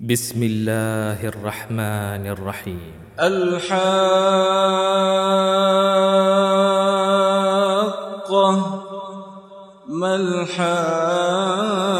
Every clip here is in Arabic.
بسم الله الرحمن الرحيم. الحاقة ما الحاقة؟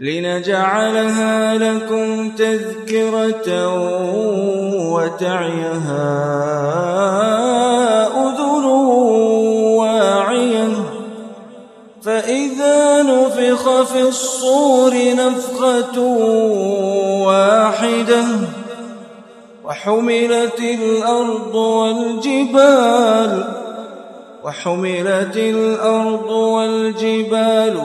لنجعلها لكم تذكرة وتعيها أذن واعية. فإذا نفخ في الصور نفخة واحدة وحملت الأرض والجبال وحملت الأرض والجبال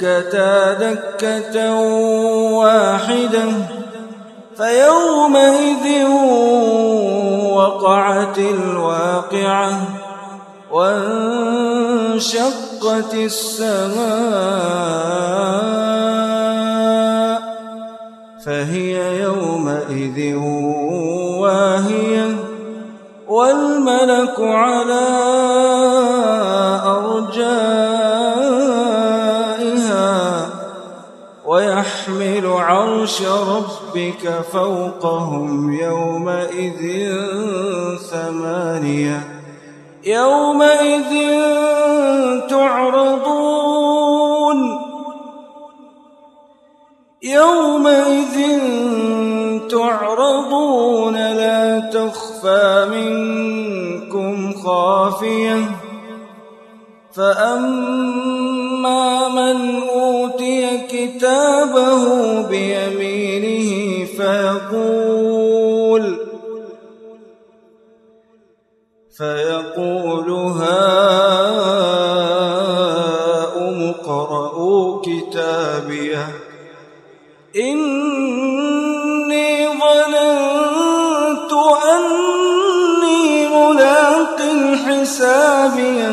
فدكتا دكة واحدة فيومئذ وقعت الواقعة وانشقت السماء فهي يومئذ واهية والملك على أرجائها ويحمل عرش ربك فوقهم يومئذ ثمانية. يومئذ تعرضون. يومئذ تعرضون. لا تخفى منكم خافية. فأما من كتابه بيمينه فيقول فيقول هاؤم اقرءوا كتابيه إني ظننت أني ملاق حسابيه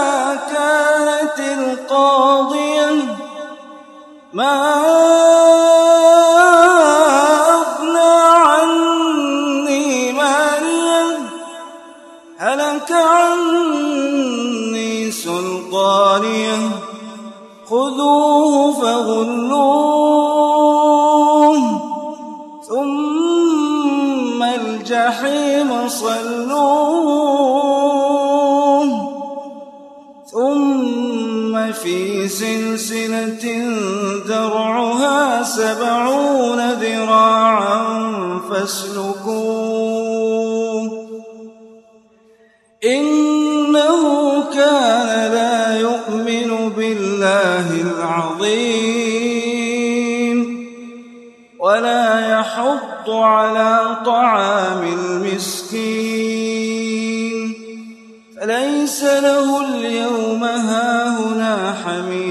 ما أغنى عني ماليا هلك عني سلطانيه خذوه فغلوه ثم الجحيم صلوه. ثم في سلسلة إنه كان لا يؤمن بالله العظيم ولا يحض على طعام المسكين فليس له اليوم هاهنا حميم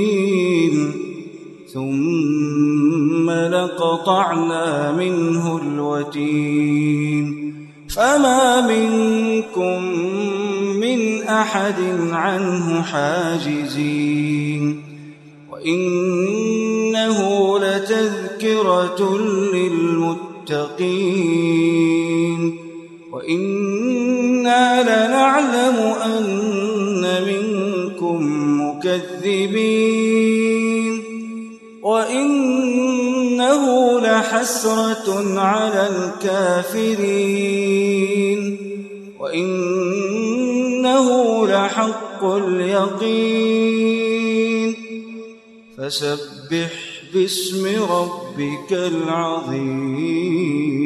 لقطعنا منه الوتين. فما منكم من أحد عنه حاجزين. وإنه لتذكرة للمتقين. وإنا لنعلم أن لحسرة على الكافرين وإنه لحق اليقين. فسبح باسم ربك العظيم.